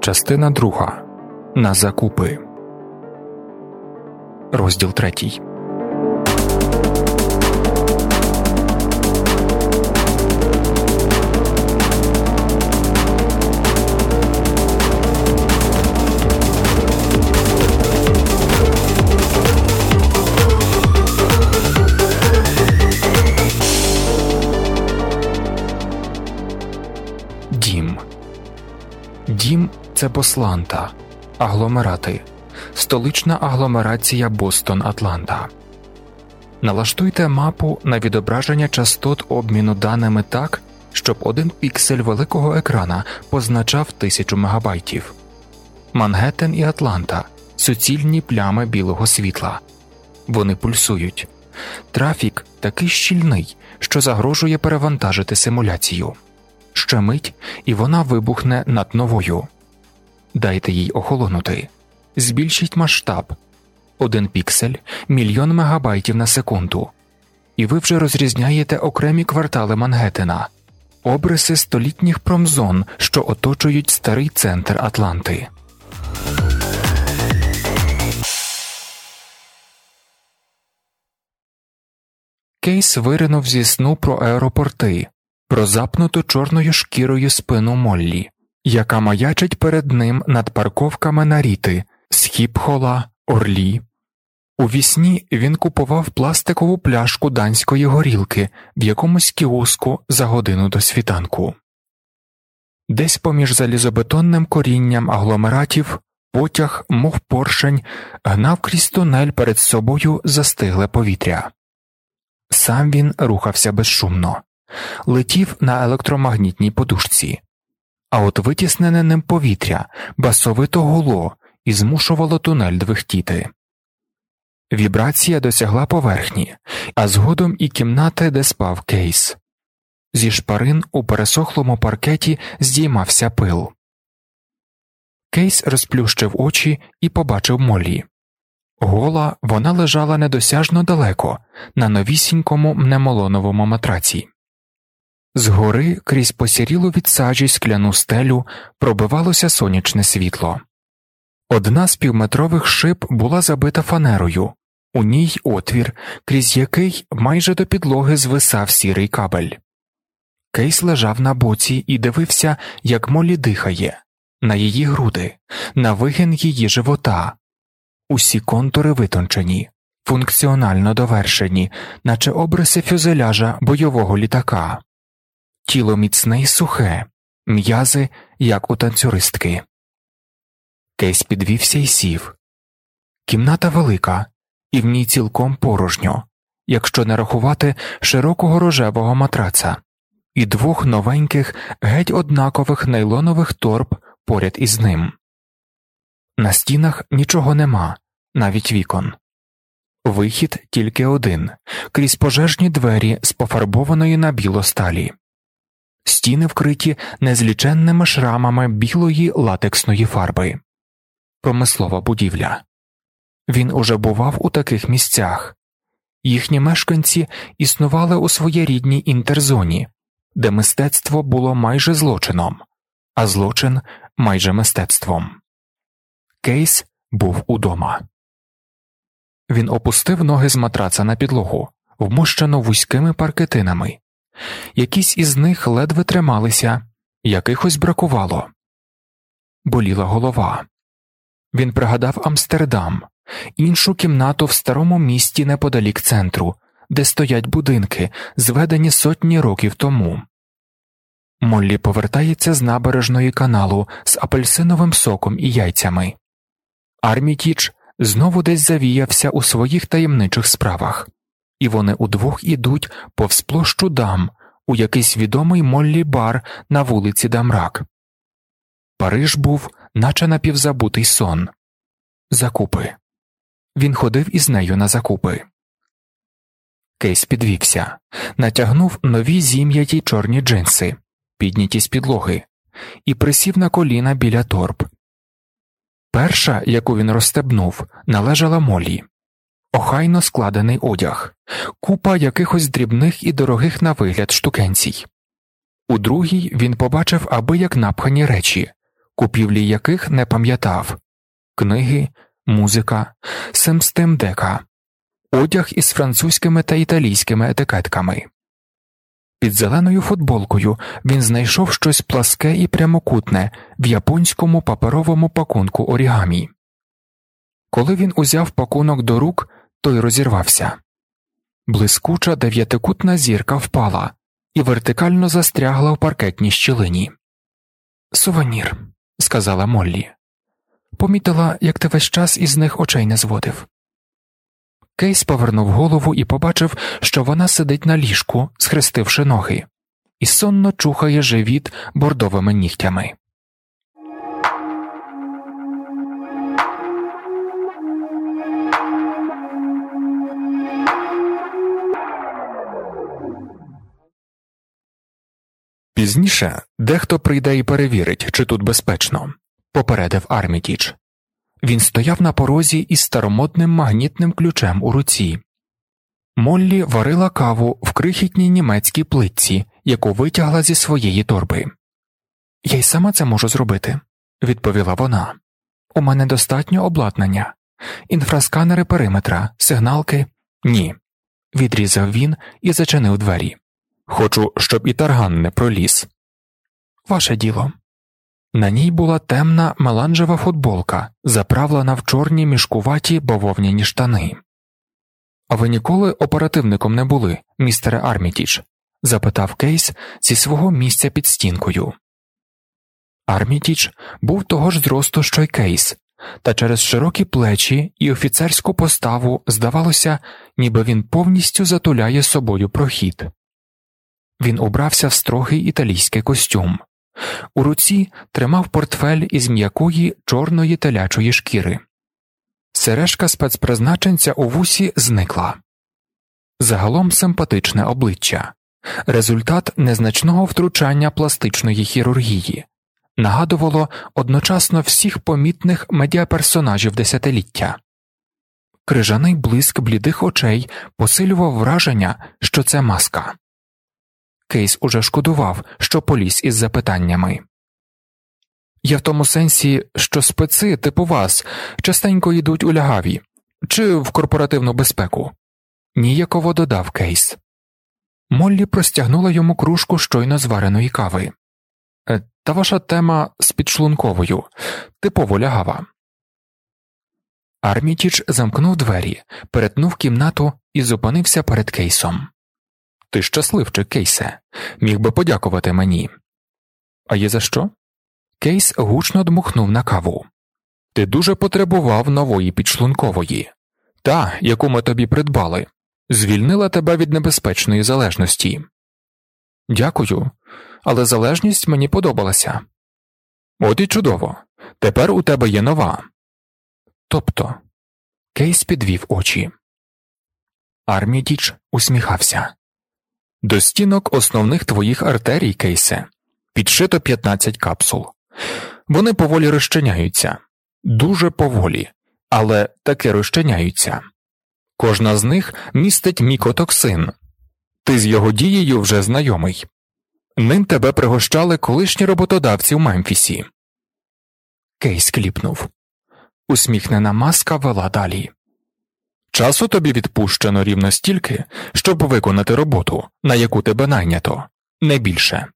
Частина друга На закупи. Розділ третій. Це Босланта, агломерати, столична агломерація Бостон Атланта. Налаштуйте мапу на відображення частот обміну даними так, щоб один піксель великого екрана позначав тисячу мегабайтів. Мангеттен і Атланта суцільні плями білого світла. Вони пульсують. Трафік такий щільний, що загрожує перевантажити симуляцію. Ще мить, і вона вибухне над новою. Дайте їй охолонути, збільшіть масштаб. Один піксель мільйон мегабайтів на секунду, і ви вже розрізняєте окремі квартали Мангеттена, обриси столітніх промзон, що оточують старий центр Атланти. Кейс виринув зі сну про аеропорти, про запнуту чорною шкірою спину Моллі, яка маячить перед ним над парковками на ріти, Схіпхола, Орлі. У вісні він купував пластикову пляшку данської горілки в якомусь кіоску за годину до світанку. Десь поміж залізобетонним корінням агломератів потяг, мов поршень, гнав крізь тунель перед собою застигле повітря. Сам він рухався безшумно, летів на електромагнітній подушці, а от витіснене ним повітря басовито гуло і змушувало тунель двихтіти. Вібрація досягла поверхні, а згодом і кімнати, де спав кейс. Зі шпарин у пересохлому паркеті здіймався пил. Кейс розплющив очі і побачив Молі. Гола вона лежала недосяжно далеко, на новісінькому мнемолоновому матраці. Згори крізь посірілу від сажі скляну стелю пробивалося сонячне світло. Одна з півметрових шиб була забита фанерою, у ній отвір, крізь який майже до підлоги звисав сірий кабель. Кейс лежав на боці і дивився, як Молі дихає, на її груди, на вигин її живота, усі контури витончені, функціонально довершені, наче обриси фюзеляжа бойового літака, тіло міцне й сухе, м'язи, як у танцюристки. Кейс підвівся і сів. Кімната велика, і в ній цілком порожньо, якщо не рахувати широкого рожевого матраца, і двох новеньких, геть однакових нейлонових торб поряд із ним. На стінах нічого нема, навіть вікон. Вихід тільки один крізь пожежні двері з пофарбованої на біло сталі, стіни вкриті незліченними шрамами білої латексної фарби, промислова будівля. Він уже бував у таких місцях, їхні мешканці існували у своєрідній інтерзоні, де мистецтво було майже злочином, а злочин майже мистецтвом. Кейс був удома. Він опустив ноги з матраца на підлогу, вмощену вузькими паркетинами. Якісь із них ледве трималися, якихось бракувало. Боліла голова. Він пригадав Амстердам, іншу кімнату в старому місті неподалік центру, де стоять будинки, зведені сотні років тому. Моллі повертається з набережної каналу з апельсиновим соком і яйцями. Армітіч знову десь завіявся у своїх таємничих справах, і вони удвох ідуть повз площу дам у якийсь відомий Моллі бар на вулиці Дамрак. Париж був, наче напівзабутий сон. Закупи. Він ходив із нею на закупи. Кейс підвівся, натягнув нові зім'яті чорні джинси, підняті з підлоги, і присів на коліна біля торб. Перша, яку він розстебнув, належала молі, охайно складений одяг, купа якихось дрібних і дорогих на вигляд штукенцій. У другій він побачив аби як напхані речі, купівлі яких не пам'ятав книги, музика, семстемдека, одяг із французькими та італійськими етикетками. Під зеленою футболкою він знайшов щось пласке і прямокутне в японському паперовому пакунку орігамі. Коли він узяв пакунок до рук, той розірвався. Блискуча дев'ятикутна зірка впала і вертикально застрягла в паркетній щілині. Сувенір, сказала Моллі. Помітила, як ти весь час із них очей не зводив. Кейс повернув голову і побачив, що вона сидить на ліжку, схрестивши ноги, і сонно чухає живіт бордовими нігтями. Пізніше дехто прийде і перевірить, чи тут безпечно, попередив Армітіч. Він стояв на порозі із старомодним магнітним ключем у руці. Моллі варила каву в крихітній німецькій плитці, яку витягла зі своєї торби. Я й сама це можу зробити, відповіла вона. У мене достатньо обладнання, інфрасканери периметра, сигналки ні. Відрізав він і зачинив двері. Хочу, щоб і тарган не проліз. Ваше діло. На ній була темна меланжева футболка, заправлена в чорні мішкуваті бавовняні штани. А ви ніколи оперативником не були, містере Армітіч? запитав Кейс зі свого місця під стінкою. Армітіч був того ж зросту, що й Кейс, та через широкі плечі і офіцерську поставу здавалося, ніби він повністю затуляє собою прохід. Він убрався в строгий італійський костюм. У руці тримав портфель із м'якої чорної телячої шкіри. Сережка спецпризначенця у вусі зникла. Загалом симпатичне обличчя, результат незначного втручання пластичної хірургії, нагадувало одночасно всіх помітних медіаперсонажів десятиліття. Крижаний блиск блідих очей посилював враження, що це маска. Кейс уже шкодував, що поліз із запитаннями. Я в тому сенсі, що специ, типу вас, частенько йдуть у лягаві чи в корпоративну безпеку. Ніяково додав Кейс. Моллі простягнула йому кружку щойно звареної кави. «Е, та ваша тема з підшлунковою, типово лягава. Армітіч замкнув двері, перетнув кімнату і зупинився перед кейсом. Ти щасливчик, Кейсе, міг би подякувати мені. А є за що? Кейс гучно дмухнув на каву. Ти дуже потребував нової підшлункової, та, яку ми тобі придбали, звільнила тебе від небезпечної залежності. Дякую, але залежність мені подобалася. От і чудово. Тепер у тебе є нова. Тобто Кейс підвів очі. Армідіч усміхався. До стінок основних твоїх артерій, Кейсе, підшито 15 капсул. Вони поволі розчиняються, дуже поволі, але таки розчиняються. Кожна з них містить мікотоксин. Ти з його дією вже знайомий. Ним тебе пригощали колишні роботодавці в Мемфісі. Кейс кліпнув. Усміхнена маска вела далі. Часу тобі відпущено рівно стільки, щоб виконати роботу, на яку тебе найнято, не більше.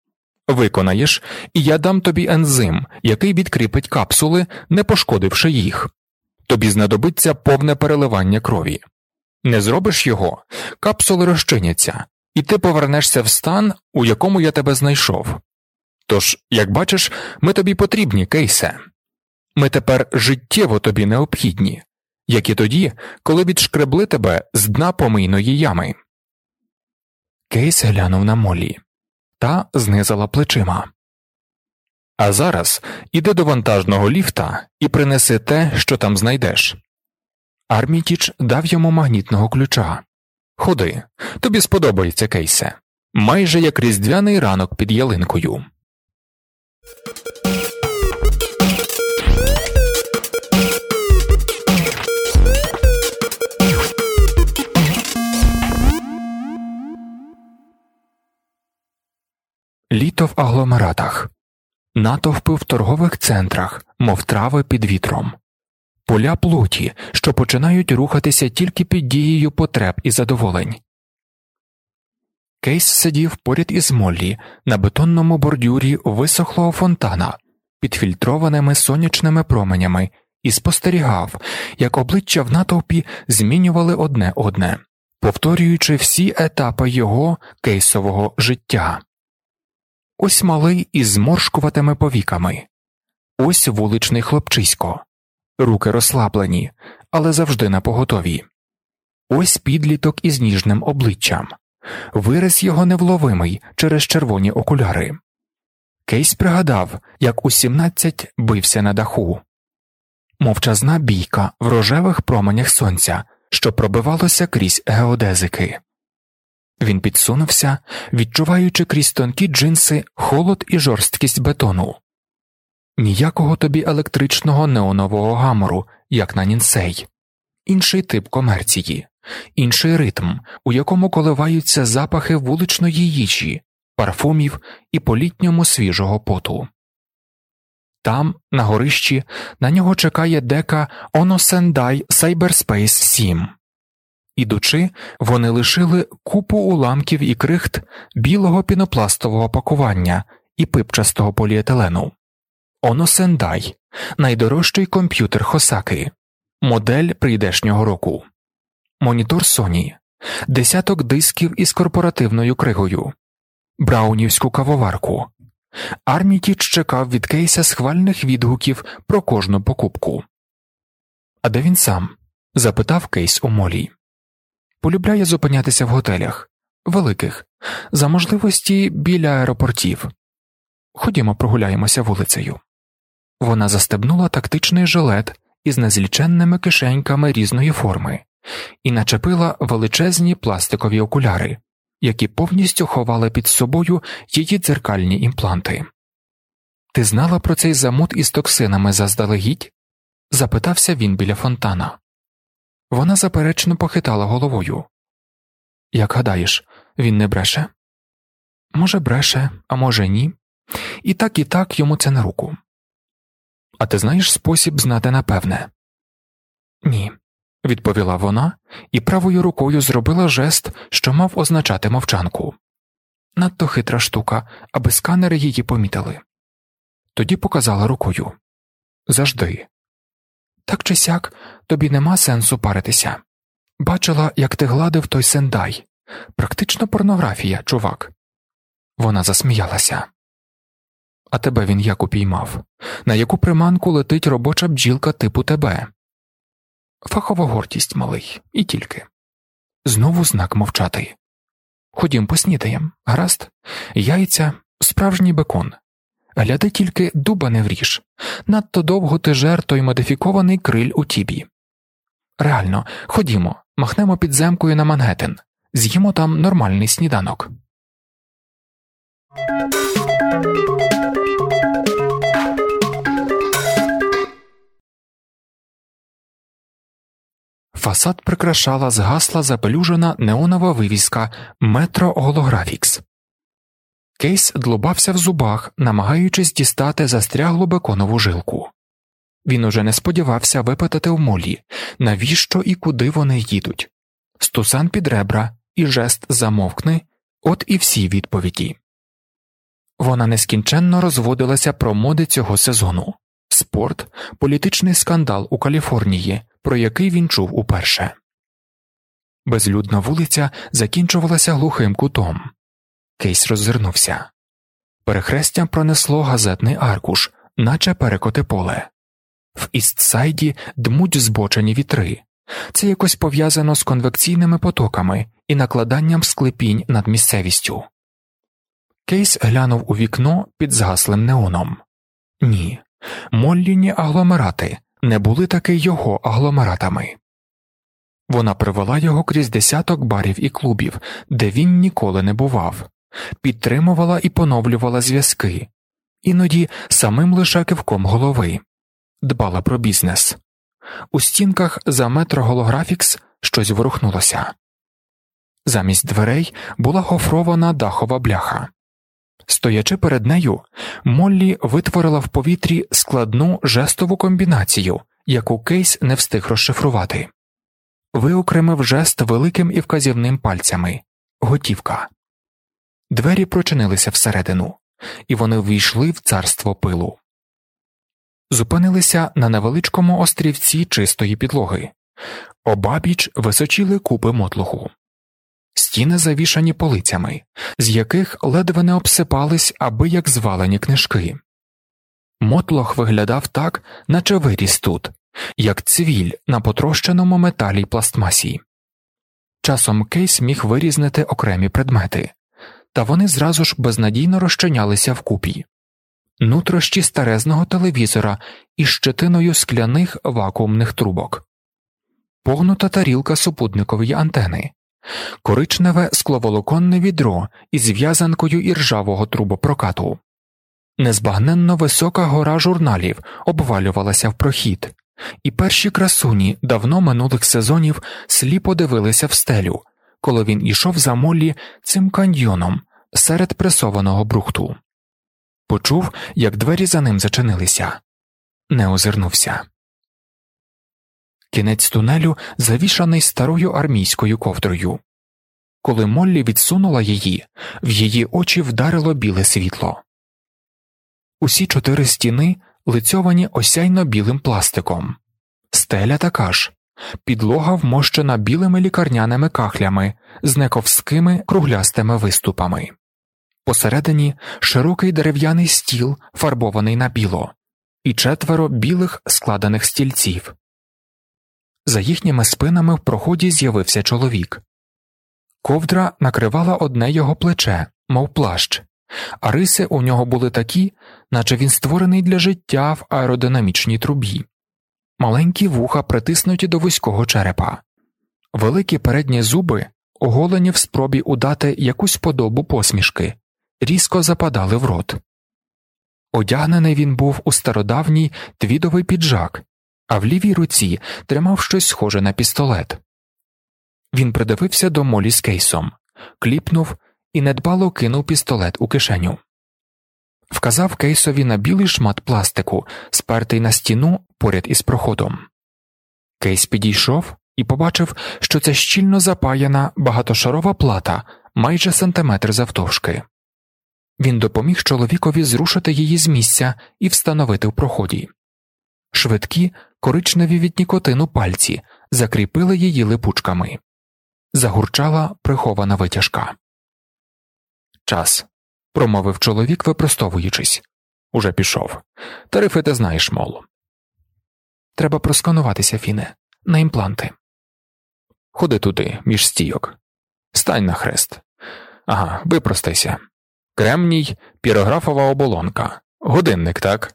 Виконаєш, і я дам тобі ензим, який відкріпить капсули, не пошкодивши їх. Тобі знадобиться повне переливання крові. Не зробиш його, капсули розчиняться, і ти повернешся в стан, у якому я тебе знайшов. Тож, як бачиш, ми тобі потрібні, кейсе. Ми тепер життєво тобі необхідні, як і тоді, коли відшкребли тебе з дна помийної ями. Кейс глянув на Молі та знизала плечима. А зараз іди до вантажного ліфта і принеси те, що там знайдеш. Армітіч дав йому магнітного ключа. Ходи, тобі сподобається кейсе, майже як різдвяний ранок під ялинкою. Літо в агломератах натовпи в торгових центрах, мов трави під вітром, поля плоті, що починають рухатися тільки під дією потреб і задоволень. Кейс сидів поряд із Моллі на бетонному бордюрі висохлого фонтана під фільтрованими сонячними променями і спостерігав, як обличчя в натовпі змінювали одне одне, повторюючи всі етапи його кейсового життя. Ось малий із зморшкуватими повіками, ось вуличний хлопчисько, руки розслаблені, але завжди на поготові. Ось підліток із ніжним обличчям, вираз його невловимий через червоні окуляри. Кейс пригадав, як у сімнадцять бився на даху, мовчазна бійка в рожевих променях сонця, що пробивалося крізь геодезики. Він підсунувся, відчуваючи крізь тонкі джинси холод і жорсткість бетону. Ніякого тобі електричного неонового гамору, як на нінсей, інший тип комерції, інший ритм, у якому коливаються запахи вуличної їжі, парфумів і політньому свіжого поту. Там, на горищі, на нього чекає дека Оносендай Cyberspace 7. Ідучи, вони лишили купу уламків і крихт білого пінопластового пакування і пипчастого поліетилену. Оносендай найдорожчий комп'ютер Хосаки, модель прийдешнього року, монітор Sony, десяток дисків із корпоративною кригою, браунівську кавоварку. Армітіч чекав від кейса схвальних відгуків про кожну покупку. А де він сам? запитав кейс у молі. Полюбляє зупинятися в готелях великих, за можливості біля аеропортів. Ходімо, прогуляємося вулицею. Вона застебнула тактичний жилет із незліченними кишеньками різної форми і начепила величезні пластикові окуляри, які повністю ховали під собою її дзеркальні імпланти. Ти знала про цей замут із токсинами заздалегідь? запитався він біля фонтана. Вона заперечно похитала головою. Як гадаєш, він не бреше? Може, бреше, а може, ні. І так і так йому це на руку. А ти знаєш спосіб знати напевне? Ні, відповіла вона і правою рукою зробила жест, що мав означати мовчанку. Надто хитра штука, аби сканери її помітили. Тоді показала рукою Завжди. Так чи сяк, тобі нема сенсу паритися. Бачила, як ти гладив той сендай. Практично порнографія, чувак. Вона засміялася. А тебе він як упіймав, на яку приманку летить робоча бджілка типу тебе. Фахова гордість малий, і тільки. Знову знак мовчати. Ходім поснідаєм, гаразд, яйця, справжній бекон. Гляди тільки дуба не вріж, надто довго ти жер той модифікований криль у тібі. Реально, ходімо, махнемо підземкою на Мангеттен, з'їмо там нормальний сніданок. Фасад прикрашала згасла запелюжена неонова вивіска Метро Голографікс. Кейс длубався в зубах, намагаючись дістати застряглу беконову жилку. Він уже не сподівався випитати в молі, навіщо і куди вони їдуть. Стусан під ребра і жест замовкни, от і всі відповіді. Вона нескінченно розводилася про моди цього сезону спорт, політичний скандал у Каліфорнії, про який він чув уперше. Безлюдна вулиця закінчувалася глухим кутом. Кейс роззирнувся. Перехрестям пронесло газетний аркуш, наче перекоти поле. В Істсайді дмуть збочені вітри. Це якось пов'язано з конвекційними потоками і накладанням склепінь над місцевістю. Кейс глянув у вікно під згаслим неоном. Ні, молліні агломерати не були таки його агломератами. Вона привела його крізь десяток барів і клубів, де він ніколи не бував, підтримувала і поновлювала зв'язки, іноді самим лише кивком голови, дбала про бізнес. У стінках за метро Голографікс щось ворухнулося. Замість дверей була гофрована дахова бляха. Стоячи перед нею, Моллі витворила в повітрі складну жестову комбінацію, яку Кейс не встиг розшифрувати. Виокремив жест великим і вказівним пальцями готівка. Двері прочинилися всередину, і вони ввійшли в царство пилу. Зупинилися на невеличкому острівці чистої підлоги, обабіч височіли купи мотлуху стіни завішані полицями, з яких ледве не обсипались аби як звалені книжки. Мотлох виглядав так, наче виріс тут, як цвіль на потрощеному металі пластмасі. Часом Кейс міг вирізнити окремі предмети, та вони зразу ж безнадійно розчинялися вкупі. нутрощі старезного телевізора із щетиною скляних вакуумних трубок, погнута тарілка супутникової антени, коричневе скловолоконне відро із в'язанкою іржавого трубопрокату. Незбагненно висока гора журналів обвалювалася в прохід, і перші красуні давно минулих сезонів сліпо дивилися в стелю, коли він ішов за молі цим каньйоном серед пресованого брухту. Почув, як двері за ним зачинилися, не озирнувся. Кінець тунелю завішаний старою армійською ковдрою. Коли Моллі відсунула її, в її очі вдарило біле світло. Усі чотири стіни лицьовані осяйно білим пластиком, стеля така ж, підлога вмощена білими лікарняними кахлями з нековськими круглястими виступами, посередині широкий дерев'яний стіл, фарбований на біло, і четверо білих складених стільців. За їхніми спинами в проході з'явився чоловік. Ковдра накривала одне його плече, мов плащ, а риси у нього були такі, наче він створений для життя в аеродинамічній трубі, маленькі вуха притиснуті до вузького черепа, великі передні зуби, оголені в спробі удати якусь подобу посмішки, різко западали в рот. Одягнений він був у стародавній твідовий піджак а в лівій руці тримав щось схоже на пістолет. Він придивився до молі з кейсом, кліпнув і недбало кинув пістолет у кишеню. Вказав кейсові на білий шмат пластику, спертий на стіну поряд із проходом. Кейс підійшов і побачив, що це щільно запаяна багатошарова плата майже сантиметр завтовшки. Він допоміг чоловікові зрушити її з місця і встановити в проході. Швидкі, коричневі від нікотину пальці закріпили її липучками. Загурчала прихована витяжка. Час. Промовив чоловік, випростовуючись. Уже пішов. Тарифи ти знаєш, мол. Треба проскануватися, Фіне, на імпланти. Ходи туди, між стійок. Стань на хрест. Ага, випростайся. Кремній, пірографова оболонка. Годинник, так?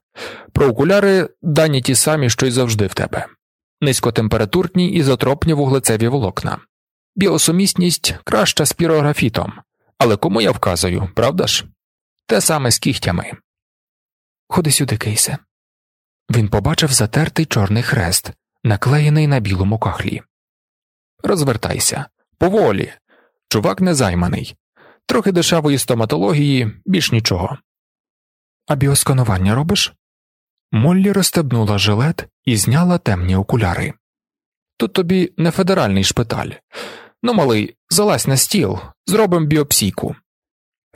Про окуляри дані ті самі, що й завжди в тебе, низькотемпературні ізотропні вуглецеві волокна, біосумісність краща з пірографітом, але кому я вказую, правда ж? Те саме з кігтями. Ходи сюди, Кейсе. Він побачив затертий чорний хрест, наклеєний на білому кахлі. Розвертайся, поволі. Чувак незайманий, трохи дешевої стоматології, більш нічого. А біосканування робиш? Моллі розстебнула жилет і зняла темні окуляри. Тут тобі не федеральний шпиталь. Ну, малий, залазь на стіл, зробимо біопсійку.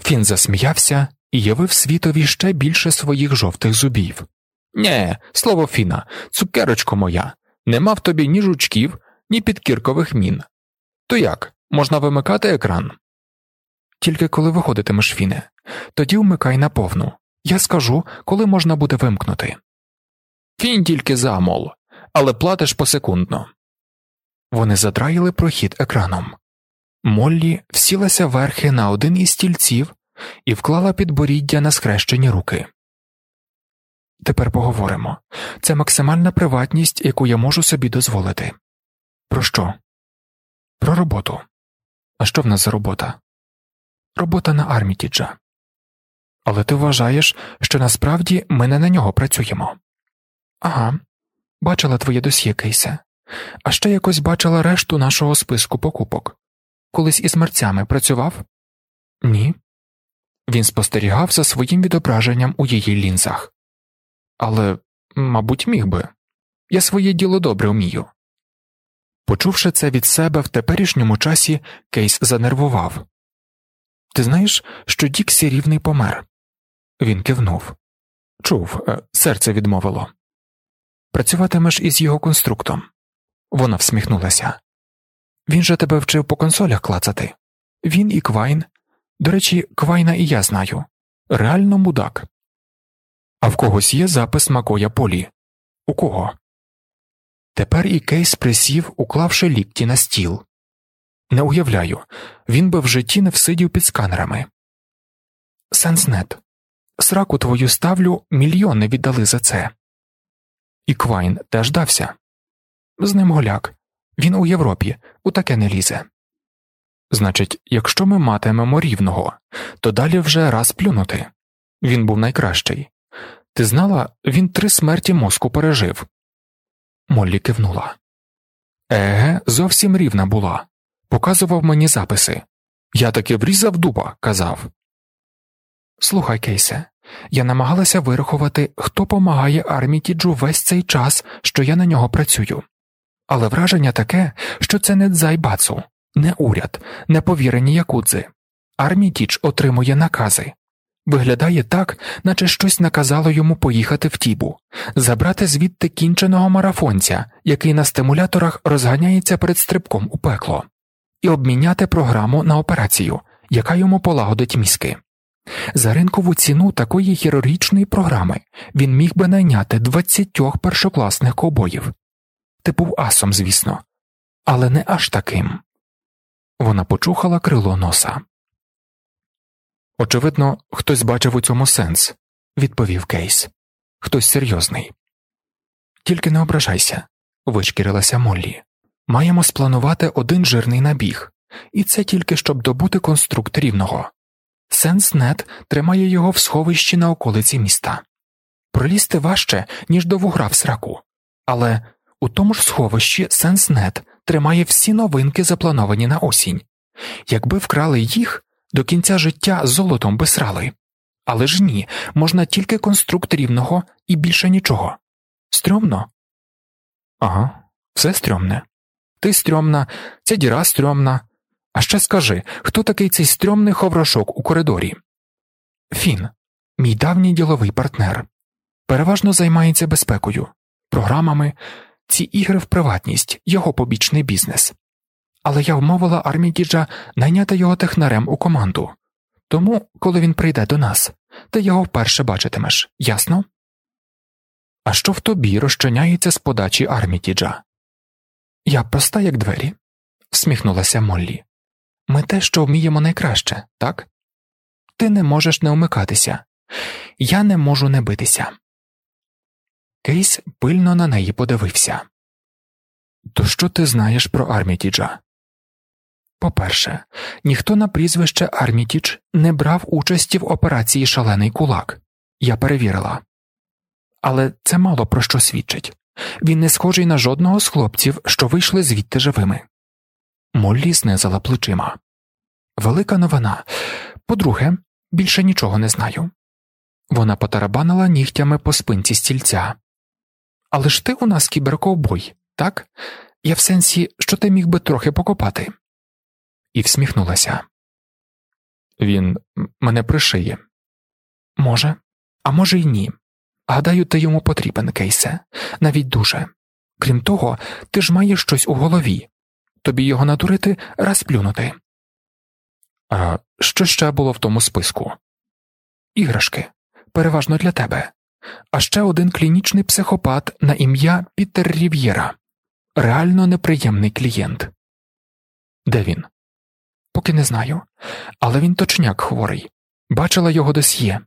Фін засміявся і явив світові ще більше своїх жовтих зубів. Нє, слово Фіна, цукерочко моя, нема в тобі ні жучків, ні підкіркових мін. То як, можна вимикати екран? Тільки коли виходитимеш, Фіне, тоді вмикай наповну. Я скажу, коли можна буде вимкнути. Фінь тільки замол, але платиш посекундно. Вони задраїли прохід екраном. Моллі всілася верхи на один із стільців і вклала підборіддя на схрещені руки. Тепер поговоримо це максимальна приватність, яку я можу собі дозволити. Про що? Про роботу. А що в нас за робота? Робота на Армітіджа. Але ти вважаєш, що насправді ми не на нього працюємо. Ага, бачила твоє досьє, Кейсе, а ще якось бачила решту нашого списку покупок. Колись із мерцями працював? Ні. Він спостерігав за своїм відображенням у її лінзах. Але, мабуть, міг би. Я своє діло добре вмію. Почувши це від себе в теперішньому часі, Кейс занервував. Ти знаєш, що Діксі рівний помер? Він кивнув. Чув, е, серце відмовило. Працюватимеш із його конструктом. Вона всміхнулася. Він же тебе вчив по консолях клацати. Він і Квайн. До речі, Квайна і я знаю. Реально мудак. А в когось є запис Макоя Полі. У кого? Тепер і Кейс присів, уклавши лікті на стіл. Не уявляю, він би в житті не всидів під сканерами. Сенснет. Сраку твою ставлю, мільйони віддали за це. І Квайн теж дався. З ним голяк. Він у Європі, у таке не лізе. Значить, якщо ми матимемо рівного, то далі вже раз плюнути. Він був найкращий. Ти знала, він три смерті мозку пережив. Моллі кивнула. Еге, зовсім рівна була. Показував мені записи. Я таки врізав дуба, казав. Слухай, Кейсе, я намагалася вирахувати, хто помагає Армітіджу весь цей час, що я на нього працюю. Але враження таке, що це не дзайбацу, не уряд, не повірені якудзи. Армітіч отримує накази. Виглядає так, наче щось наказало йому поїхати в тібу, забрати звідти кінченого марафонця, який на стимуляторах розганяється перед стрибком у пекло, і обміняти програму на операцію, яка йому полагодить мізки. За ринкову ціну такої хірургічної програми він міг би найняти двадцятьох першокласних ковбоїв. Ти був асом, звісно, але не аж таким. Вона почухала крило носа. Очевидно, хтось бачив у цьому сенс, відповів Кейс. Хтось серйозний. Тільки не ображайся, вишкірилася Моллі. Маємо спланувати один жирний набіг, і це тільки щоб добути конструкт рівного. Сенснет тримає його в сховищі на околиці міста. Пролізти важче, ніж до вугра в сраку, але у тому ж сховищі Сенснет тримає всі новинки, заплановані на осінь. Якби вкрали їх, до кінця життя золотом би срали. Але ж ні, можна тільки конструкт рівного і більше нічого. Стрьомно? Ага, все стрьомне. Ти стрьомна, ця діра стрьомна. А ще скажи, хто такий цей стрьомний ховрошок у коридорі? Фін, мій давній діловий партнер. Переважно займається безпекою, програмами, ці ігри в приватність, його побічний бізнес. Але я вмовила Армідіджа найняти його технарем у команду. Тому, коли він прийде до нас, ти його вперше бачитимеш, ясно? А що в тобі розчиняється з подачі Армітіджа? Я проста, як двері, всміхнулася Моллі. Ми те, що вміємо найкраще, так? Ти не можеш не умикатися, я не можу не битися. Кейс пильно на неї подивився. То що ти знаєш про Армітіджа? По-перше, ніхто на прізвище Армітіч не брав участі в операції Шалений кулак. Я перевірила. Але це мало про що свідчить він не схожий на жодного з хлопців, що вийшли звідти живими. Моллі знизила плечима. Велика новина. По-друге, більше нічого не знаю. Вона потарабанила нігтями по спинці стільця. Але ж ти у нас кіберковбой, так? Я в сенсі, що ти міг би трохи покопати. І всміхнулася. Він мене пришиє. Може, а може, й ні. Гадаю, ти йому потрібен, Кейсе, навіть дуже. Крім того, ти ж маєш щось у голові тобі його надурити раз плюнути. А що ще було в тому списку? Іграшки, переважно для тебе, а ще один клінічний психопат на ім'я Пітер Рів'єра, реально неприємний клієнт. Де він? Поки не знаю, але він точняк хворий. Бачила його досьє.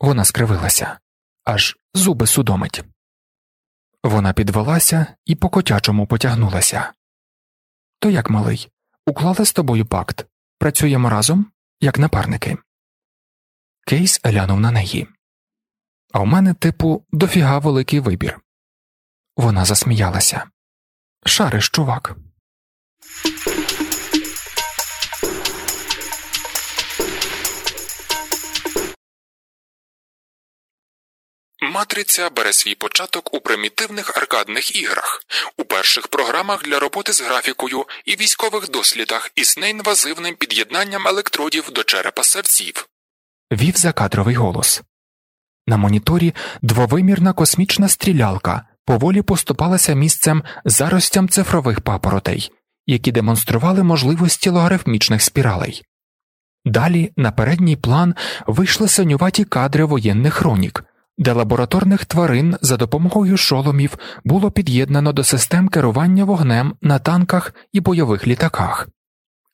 Вона скривилася, аж зуби судомить. Вона підвелася і по котячому потягнулася. То як малий, уклали з тобою пакт, працюємо разом, як напарники. Кейс глянув на неї а у мене, типу, дофіга великий вибір. Вона засміялася. Шариш, чувак. Матриця бере свій початок у примітивних аркадних іграх, у перших програмах для роботи з графікою і військових дослідах із неінвазивним під'єднанням електродів до черепа серців. Вів закадровий голос. На моніторі двовимірна космічна стрілялка поволі поступалася місцем заростям цифрових папоротей, які демонстрували можливості логарифмічних спіралей. Далі на передній план вийшли синюваті кадри воєнних хронік де лабораторних тварин за допомогою шоломів було під'єднано до систем керування вогнем на танках і бойових літаках.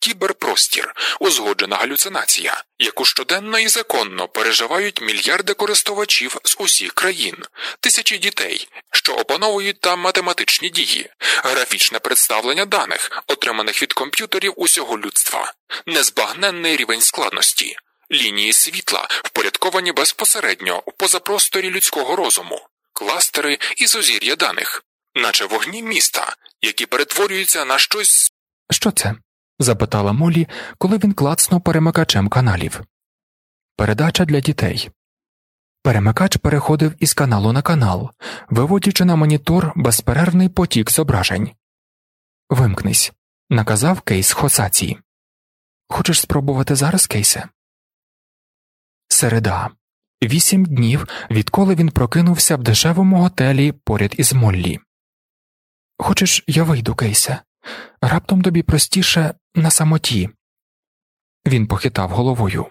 Кіберпростір. Узгоджена галюцинація, яку щоденно і законно переживають мільярди користувачів з усіх країн, тисячі дітей, що опановують там математичні дії, графічне представлення даних, отриманих від комп'ютерів усього людства, незбагненний рівень складності, лінії світла впорядковані безпосередньо в позапросторі людського розуму, кластери і сузір'я даних, наче вогні міста, які перетворюються на щось. Що це? Запитала Молі, коли він клацнув перемикачем каналів. Передача для дітей. Перемикач переходив із каналу на канал, виводячи на монітор безперервний потік зображень. Вимкнись, наказав кейс Хосаці. Хочеш спробувати зараз, кейсе? Середа. Вісім днів, відколи він прокинувся в дешевому готелі поряд із Моллі. Хочеш, я вийду, Кейсе? Раптом тобі простіше на самоті. Він похитав головою.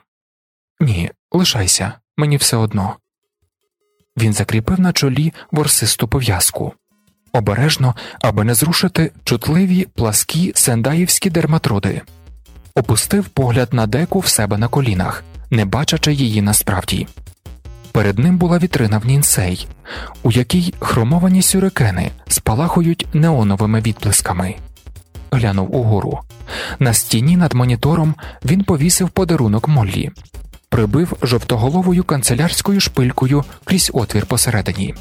Ні, лишайся, мені все одно. Він закріпив на чолі ворсисту пов'язку. Обережно, аби не зрушити чутливі пласкі сендаївські дерматроди, опустив погляд на деку в себе на колінах не бачачи її насправді. Перед ним була вітрина в нінсей, у якій хромовані сюрикени спалахують неоновими відблисками. Глянув угору. На стіні над монітором він повісив подарунок Моллі, прибив жовтоголовою канцелярською шпилькою крізь отвір посередині,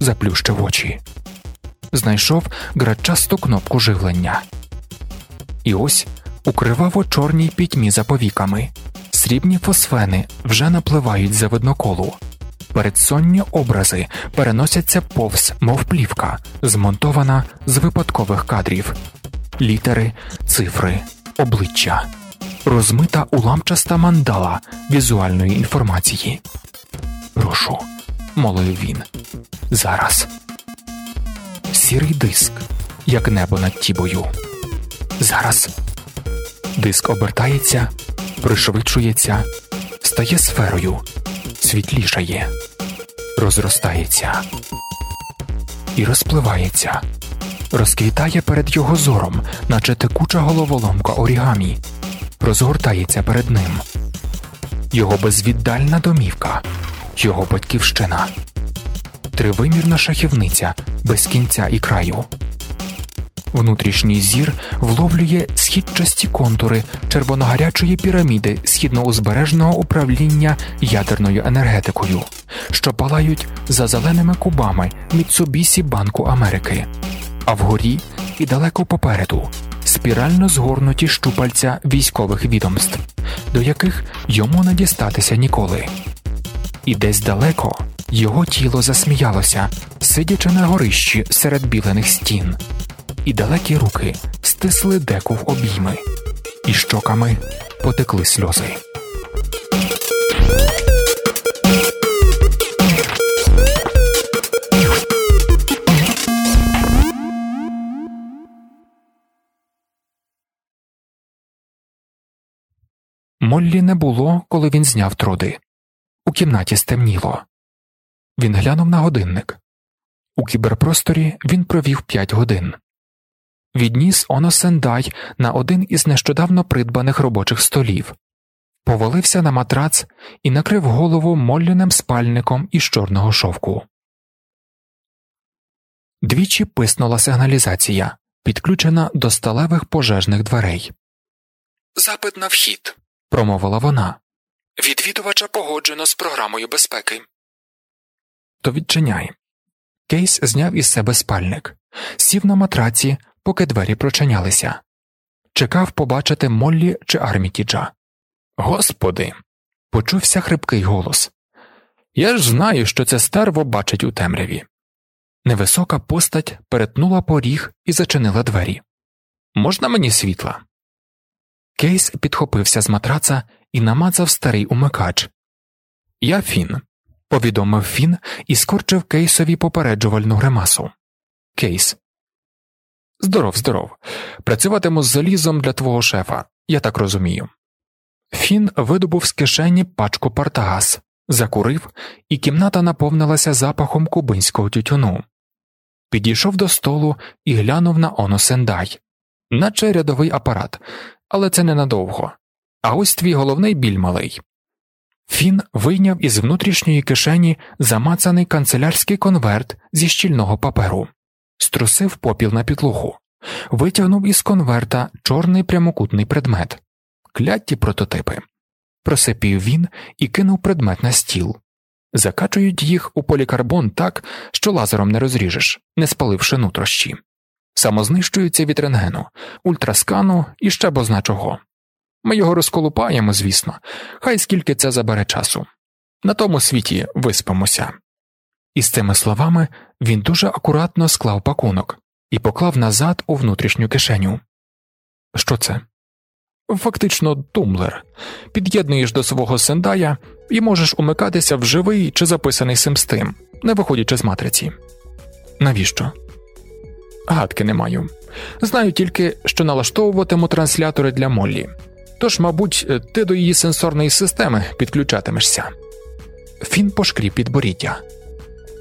заплющив очі, знайшов градчасту кнопку живлення. І ось у криваво чорній пітьмі за повіками Срібні фосфени вже напливають за видноколу. Передсонні образи переносяться повз, мов плівка, змонтована з випадкових кадрів, літери, цифри, обличчя, розмита уламчаста мандала візуальної інформації. Прошу, молив він. Зараз. Сірий диск, як небо над тібою. Зараз. Диск обертається пришвидшується, стає сферою, світлішає, розростається і розпливається, розквітає перед його зором, наче текуча головоломка орігамі, розгортається перед ним, його безвіддальна домівка, його батьківщина, тривимірна шахівниця без кінця і краю. Внутрішній зір вловлює східчасті контури червоногарячої піраміди східноузбережного управління ядерною енергетикою, що палають за зеленими кубами Міцубісі Банку Америки, а вгорі і далеко попереду спірально згорнуті щупальця військових відомств, до яких йому не дістатися ніколи. І десь далеко його тіло засміялося, сидячи на горищі серед білених стін і далекі руки стисли деку в обійми, і щоками потекли сльози. Моллі не було, коли він зняв труди. У кімнаті стемніло. Він глянув на годинник. У кіберпросторі він провів п'ять годин відніс Оно Сендай на один із нещодавно придбаних робочих столів, повалився на матрац і накрив голову молляним спальником із чорного шовку. Двічі писнула сигналізація, підключена до сталевих пожежних дверей. Запит на вхід, промовила вона. Відвідувача погоджено з програмою безпеки. То відчиняй. Кейс зняв із себе спальник, сів на матраці, поки двері прочинялися, чекав побачити Моллі чи Армітіджа. Господи. почувся хрипкий голос. Я ж знаю, що це стерво бачить у темряві. Невисока постать перетнула поріг і зачинила двері. Можна мені світла? Кейс підхопився з матраца і намацав старий умикач. Я Фін, повідомив Фін і скорчив Кейсові попереджувальну гримасу. Кейс. Здоров, здоров. Працюватиму з залізом для твого шефа, я так розумію. Фін видобув з кишені пачку партагас, закурив, і кімната наповнилася запахом кубинського тютюну. Підійшов до столу і глянув на Оно Сендай, наче рядовий апарат, але це ненадовго. А ось твій головний біль малий. Фін вийняв із внутрішньої кишені замацаний канцелярський конверт зі щільного паперу, струсив попіл на підлогу, витягнув із конверта чорний прямокутний предмет, кляті прототипи. Просипів він і кинув предмет на стіл. Закачують їх у полікарбон так, що лазером не розріжеш, не спаливши нутрощі. Самознищуються від рентгену, ультраскану і ще бозна чого. Ми його розколупаємо, звісно, хай скільки це забере часу. На тому світі виспимося. І з цими словами він дуже акуратно склав пакунок і поклав назад у внутрішню кишеню. Що це? Фактично тумблер. Під'єднуєш до свого сендая і можеш умикатися в живий чи записаний симстим, не виходячи з матриці. Навіщо? Гадки не маю. Знаю тільки, що налаштовуватиму транслятори для Моллі. Тож, мабуть, ти до її сенсорної системи підключатимешся. Фін пошкріп підборіддя.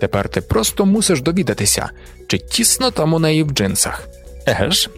Тепер ти просто мусиш довідатися, чи тісно там у неї в джинсах. Еге ж?